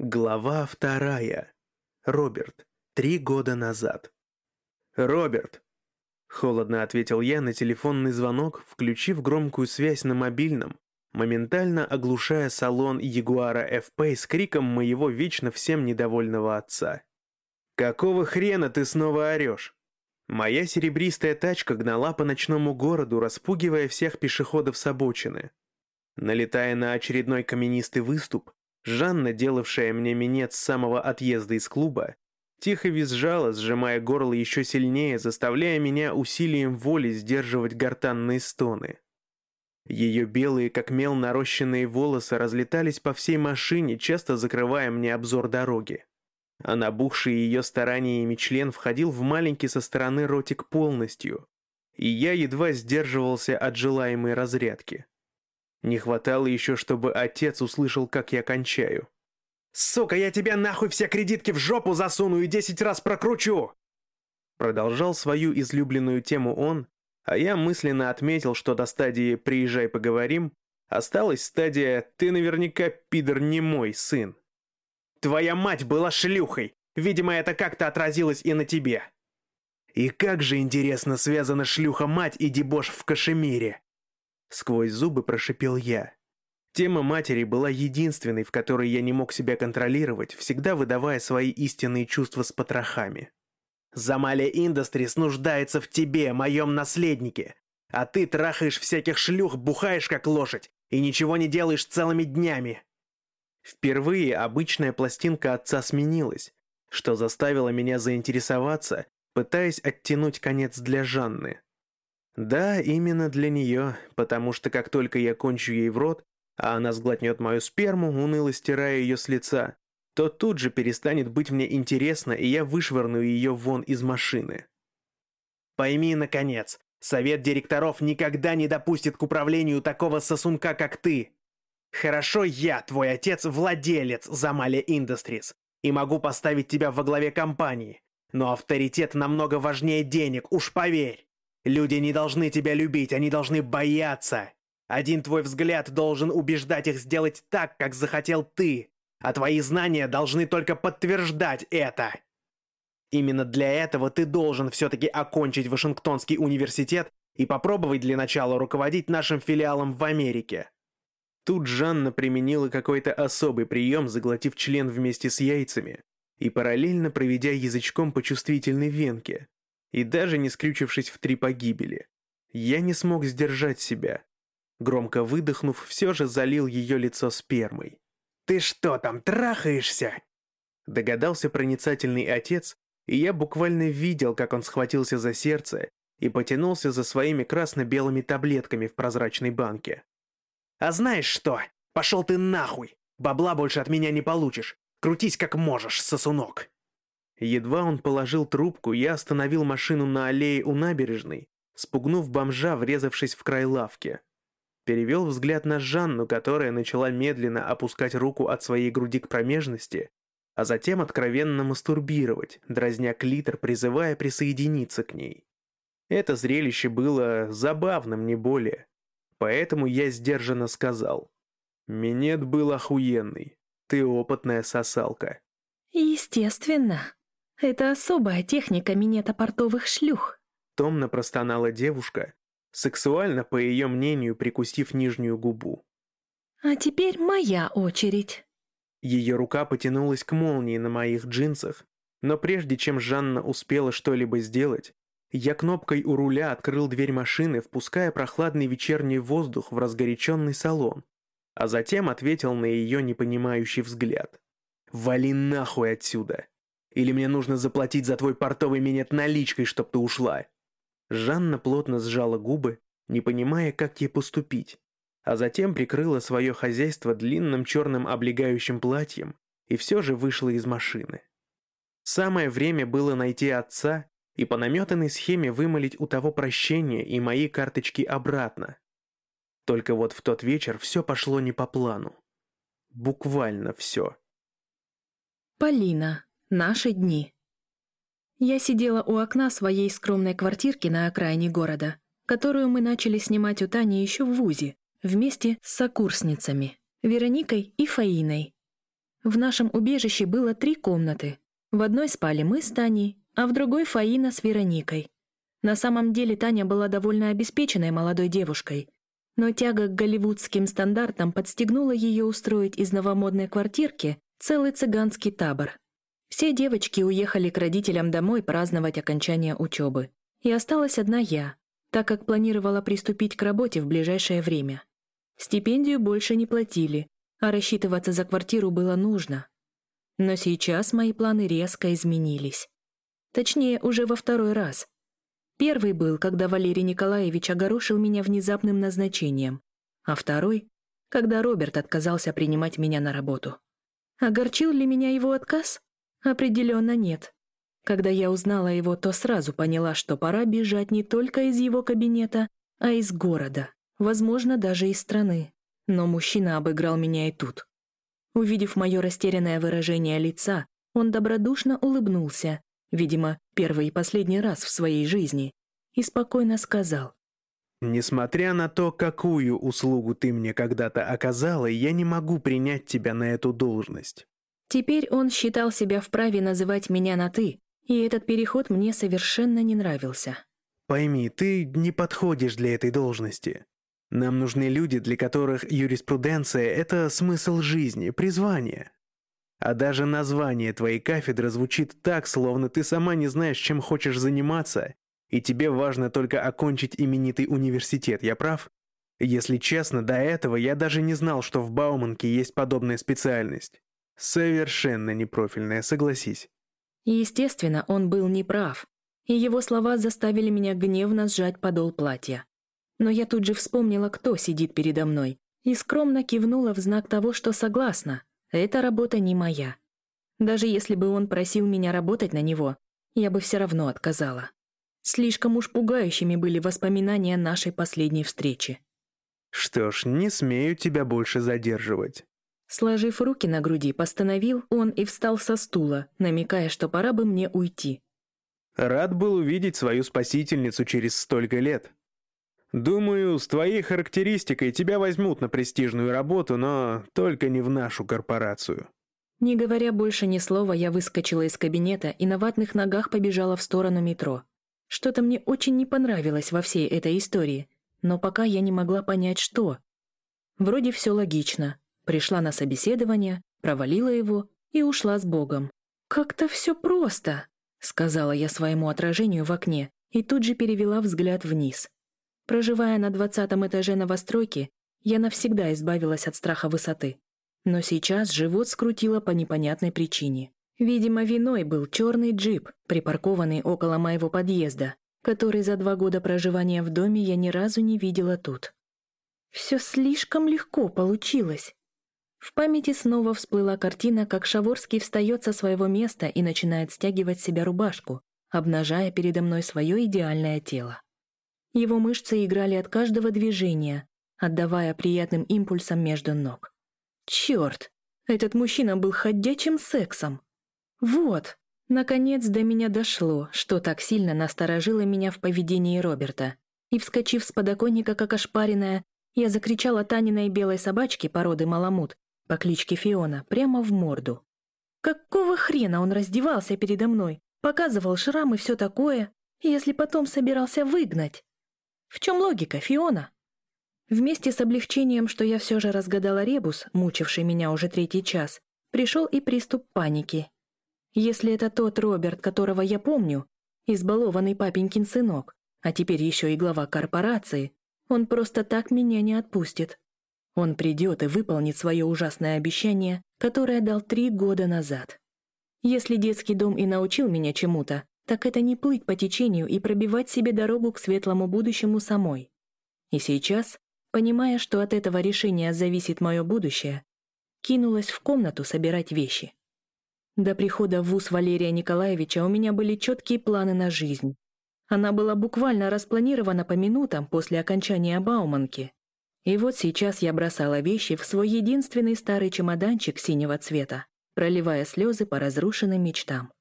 Глава вторая. Роберт. Три года назад. «Роберт!» Холодно ответил я на телефонный звонок, включив громкую связь на мобильном, моментально оглушая салон Ягуара FP с криком моего вечно всем недовольного отца. «Какого хрена ты снова орешь?» Моя серебристая тачка гнала по ночному городу, распугивая всех пешеходов с обочины. Налетая на очередной каменистый выступ, Жанна, делавшая мне минет с самого отъезда из клуба, тихо визжала, сжимая горло еще сильнее, заставляя меня усилием воли сдерживать гортанные стоны. Ее белые, как мел, нарощенные волосы разлетались по всей машине, часто закрывая мне обзор дороги. А набухший ее стараниями член входил в маленький со стороны ротик полностью, и я едва сдерживался от желаемой разрядки. Не хватало еще, чтобы отец услышал, как я кончаю. «Сука, я тебя нахуй все кредитки в жопу засуну и десять раз прокручу!» Продолжал свою излюбленную тему он, а я мысленно отметил, что до стадии «приезжай поговорим» осталась стадия «ты наверняка, пидор, не мой сын». «Твоя мать была шлюхой! Видимо, это как-то отразилось и на тебе!» «И как же интересно связана шлюха-мать и дебош в Кашемире!» Сквозь зубы прошипел я. Тема матери была единственной, в которой я не мог себя контролировать, всегда выдавая свои истинные чувства с потрохами. «Замалия Индастрис нуждается в тебе, моем наследнике, а ты трахаешь всяких шлюх, бухаешь как лошадь и ничего не делаешь целыми днями». Впервые обычная пластинка отца сменилась, что заставило меня заинтересоваться, пытаясь оттянуть конец для Жанны. Да, именно для нее, потому что как только я кончу ей в рот, а она сглотнет мою сперму, уныло стирая ее с лица, то тут же перестанет быть мне интересно, и я вышвырну ее вон из машины. Пойми, наконец, совет директоров никогда не допустит к управлению такого сосунка, как ты. Хорошо, я, твой отец, владелец Замали Industries, и могу поставить тебя во главе компании, но авторитет намного важнее денег, уж поверь. Люди не должны тебя любить, они должны бояться. Один твой взгляд должен убеждать их сделать так, как захотел ты, а твои знания должны только подтверждать это. Именно для этого ты должен все-таки окончить Вашингтонский университет и попробовать для начала руководить нашим филиалом в Америке. Тут Жанна применила какой-то особый прием, заглотив член вместе с яйцами и параллельно проведя язычком по чувствительной венке, и даже не скрючившись в три погибели. Я не смог сдержать себя. Громко выдохнув, все же залил ее лицо спермой. «Ты что там, трахаешься?» Догадался проницательный отец, и я буквально видел, как он схватился за сердце и потянулся за своими красно-белыми таблетками в прозрачной банке. «А знаешь что? Пошел ты нахуй! Бабла больше от меня не получишь! Крутись как можешь, сосунок!» Едва он положил трубку, я остановил машину на аллее у набережной, спугнув бомжа, врезавшись в край лавки. Перевел взгляд на Жанну, которая начала медленно опускать руку от своей груди к промежности, а затем откровенно мастурбировать, дразня клитор, призывая присоединиться к ней. Это зрелище было забавным, не более. Поэтому я сдержанно сказал. «Минет был охуенный. Ты опытная сосалка». «Естественно», это особая техника минета портовых шлюх. Томно простонала девушка, сексуально, по ее мнению, прикусив нижнюю губу. А теперь моя очередь. Ее рука потянулась к молнии на моих джинсах, но прежде чем Жанна успела что-либо сделать, я кнопкой у руля открыл дверь машины, впуская прохладный вечерний воздух в разгоряченный салон, а затем ответил на ее непонимающий взгляд. «Вали нахуй отсюда!» Или мне нужно заплатить за твой портовый минет наличкой, чтоб ты ушла?» Жанна плотно сжала губы, не понимая, как ей поступить, а затем прикрыла свое хозяйство длинным черным облегающим платьем и все же вышла из машины. Самое время было найти отца и по наметанной схеме вымолить у того прощение и мои карточки обратно. Только вот в тот вечер все пошло не по плану. Буквально все. Полина Наши дни. Я сидела у окна своей скромной квартирки на окраине города, которую мы начали снимать у Тани еще в ВУЗе, вместе с сокурсницами, Вероникой и Фаиной. В нашем убежище было три комнаты. В одной спали мы с Таней, а в другой Фаина с Вероникой. На самом деле Таня была довольно обеспеченной молодой девушкой, но тяга к голливудским стандартам подстегнула ее устроить из новомодной квартирки целый цыганский табор. Все девочки уехали к родителям домой праздновать окончание учебы. И осталась одна я, так как планировала приступить к работе в ближайшее время. Стипендию больше не платили, а рассчитываться за квартиру было нужно. Но сейчас мои планы резко изменились. Точнее, уже во второй раз. Первый был, когда Валерий Николаевич огорошил меня внезапным назначением, а второй — когда Роберт отказался принимать меня на работу. Огорчил ли меня его отказ? Определенно нет. Когда я узнала его, то сразу поняла, что пора бежать не только из его кабинета, а из города, возможно, даже из страны. Но мужчина обыграл меня и тут. Увидев мое растерянное выражение лица, он добродушно улыбнулся, видимо, первый и последний раз в своей жизни, и спокойно сказал. «Несмотря на то, какую услугу ты мне когда-то оказала, я не могу принять тебя на эту должность». Теперь он считал себя вправе называть меня на «ты», и этот переход мне совершенно не нравился. «Пойми, ты не подходишь для этой должности. Нам нужны люди, для которых юриспруденция — это смысл жизни, призвание. А даже название твоей кафедры звучит так, словно ты сама не знаешь, чем хочешь заниматься, и тебе важно только окончить именитый университет, я прав? Если честно, до этого я даже не знал, что в Бауманке есть подобная специальность. Совершенно непрофильная, согласись. Естественно, он был неправ, и его слова заставили меня гневно сжать подол платья. Но я тут же вспомнила, кто сидит передо мной, и скромно кивнула в знак того, что согласна. Эта работа не моя. Даже если бы он просил меня работать на него, я бы все равно отказала. Слишком уж пугающими были воспоминания нашей последней встречи. «Что ж, не смею тебя больше задерживать». Сложив руки на груди, постановил он и встал со стула, намекая, что пора бы мне уйти. «Рад был увидеть свою спасительницу через столько лет. Думаю, с твоей характеристикой тебя возьмут на престижную работу, но только не в нашу корпорацию». Не говоря больше ни слова, я выскочила из кабинета и на ватных ногах побежала в сторону метро. Что-то мне очень не понравилось во всей этой истории, но пока я не могла понять, что. Вроде все логично. Пришла на собеседование, провалила его и ушла с Богом. «Как-то все просто», — сказала я своему отражению в окне и тут же перевела взгляд вниз. Проживая на двадцатом этаже новостройки, я навсегда избавилась от страха высоты. Но сейчас живот скрутило по непонятной причине. Видимо, виной был черный джип, припаркованный около моего подъезда, который за два года проживания в доме я ни разу не видела тут. Все слишком легко получилось. В памяти снова всплыла картина, как Шаворский встает со своего места и начинает стягивать себя рубашку, обнажая передо мной свое идеальное тело. Его мышцы играли от каждого движения, отдавая приятным импульсам между ног. Черт, этот мужчина был ходячим сексом. Вот, наконец до меня дошло, что так сильно насторожило меня в поведении Роберта. И, вскочив с подоконника, как ошпаренная, я закричала Таниной белой собачке породы Маламут по кличке Фиона прямо в морду. Какого хрена он раздевался передо мной, показывал шрам и все такое, если потом собирался выгнать? В чем логика, Фиона? Вместе с облегчением, что я все же разгадала ребус, мучивший меня уже третий час, пришел и приступ паники. Если это тот Роберт, которого я помню, избалованный папенькин сынок, а теперь еще и глава корпорации, он просто так меня не отпустит. Он придет и выполнит свое ужасное обещание, которое дал три года назад. Если детский дом и научил меня чему-то, так это не плыть по течению и пробивать себе дорогу к светлому будущему самой. И сейчас, понимая, что от этого решения зависит мое будущее, кинулась в комнату собирать вещи. До прихода в вуз Валерия Николаевича у меня были четкие планы на жизнь. Она была буквально распланирована по минутам после окончания Бауманки. И вот сейчас я бросала вещи в свой единственный старый чемоданчик синего цвета, проливая слезы по разрушенным мечтам.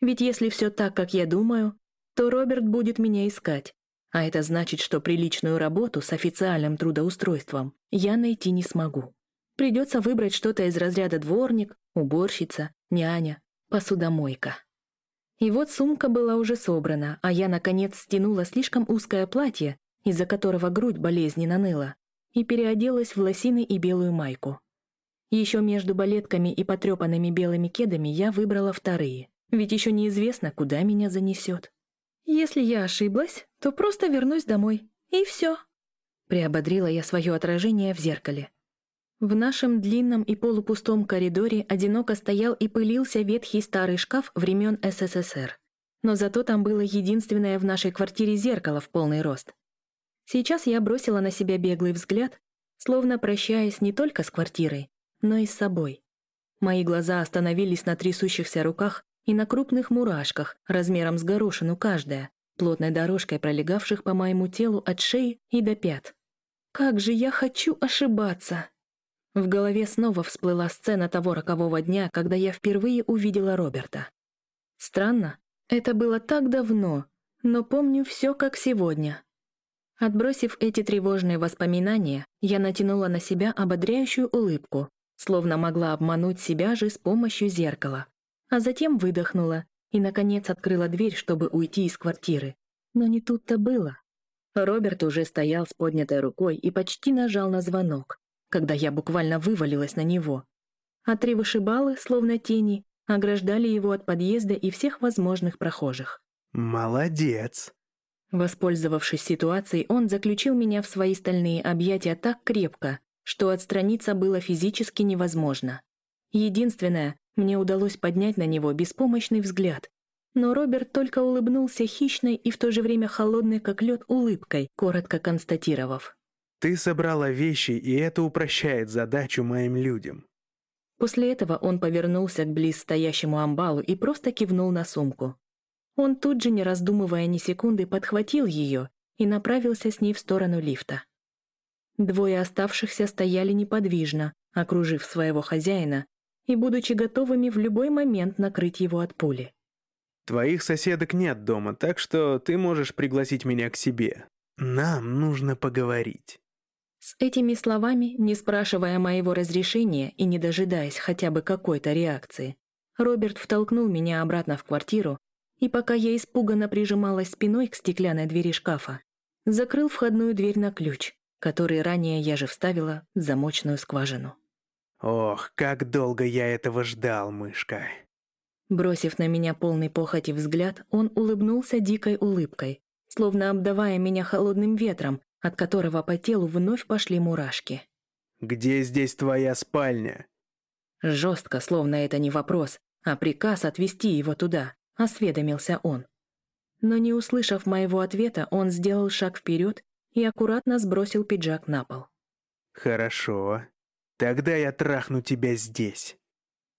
Ведь если все так, как я думаю, то Роберт будет меня искать. А это значит, что приличную работу с официальным трудоустройством я найти не смогу. Придется выбрать что-то из разряда дворник, уборщица, няня, посудомойка. И вот сумка была уже собрана, а я, наконец, стянула слишком узкое платье, из-за которого грудь болезненно ныла, и переоделась в лосины и белую майку. Еще между балетками и потрепанными белыми кедами я выбрала вторые, ведь еще неизвестно, куда меня занесет. Если я ошиблась, то просто вернусь домой, и все. Приободрила я свое отражение в зеркале. В нашем длинном и полупустом коридоре одиноко стоял и пылился ветхий старый шкаф времен СССР. Но зато там было единственное в нашей квартире зеркало в полный рост. Сейчас я бросила на себя беглый взгляд, словно прощаясь не только с квартирой, но и с собой. Мои глаза остановились на трясущихся руках и на крупных мурашках, размером с горошину каждая, плотной дорожкой пролегавших по моему телу от шеи и до пят. Как же я хочу ошибаться! В голове снова всплыла сцена того рокового дня, когда я впервые увидела Роберта. Странно, это было так давно, но помню все как сегодня. Отбросив эти тревожные воспоминания, я натянула на себя ободряющую улыбку, словно могла обмануть себя же с помощью зеркала. А затем выдохнула и, наконец, открыла дверь, чтобы уйти из квартиры. Но не тут-то было. Роберт уже стоял с поднятой рукой и почти нажал на звонок, когда я буквально вывалилась на него. А три вышибалы, словно тени, ограждали его от подъезда и всех возможных прохожих. «Молодец!» Воспользовавшись ситуацией, он заключил меня в свои стальные объятия так крепко, что отстраниться было физически невозможно. Единственное, мне удалось поднять на него беспомощный взгляд. Но Роберт только улыбнулся хищной и в то же время холодной, как лед, улыбкой, коротко констатировав. Ты собрала вещи, и это упрощает задачу моим людям. После этого он повернулся к близ стоящему амбалу и просто кивнул на сумку. Он тут же, не раздумывая ни секунды, подхватил ее и направился с ней в сторону лифта. Двое оставшихся стояли неподвижно, окружив своего хозяина и будучи готовыми в любой момент накрыть его от пули. «Твоих соседок нет дома, так что ты можешь пригласить меня к себе. Нам нужно поговорить». С этими словами, не спрашивая моего разрешения и не дожидаясь хотя бы какой-то реакции, Роберт втолкнул меня обратно в квартиру, и пока я испуганно прижималась спиной к стеклянной двери шкафа, закрыл входную дверь на ключ, который ранее я же вставила в замочную скважину. «Ох, как долго я этого ждал, мышка!» Бросив на меня полный похоти взгляд, он улыбнулся дикой улыбкой, словно обдавая меня холодным ветром, от которого по телу вновь пошли мурашки. «Где здесь твоя спальня?» Жестко, словно это не вопрос, а приказ отвезти его туда, осведомился он. Но не услышав моего ответа, он сделал шаг вперед и аккуратно сбросил пиджак на пол. «Хорошо. Тогда я трахну тебя здесь».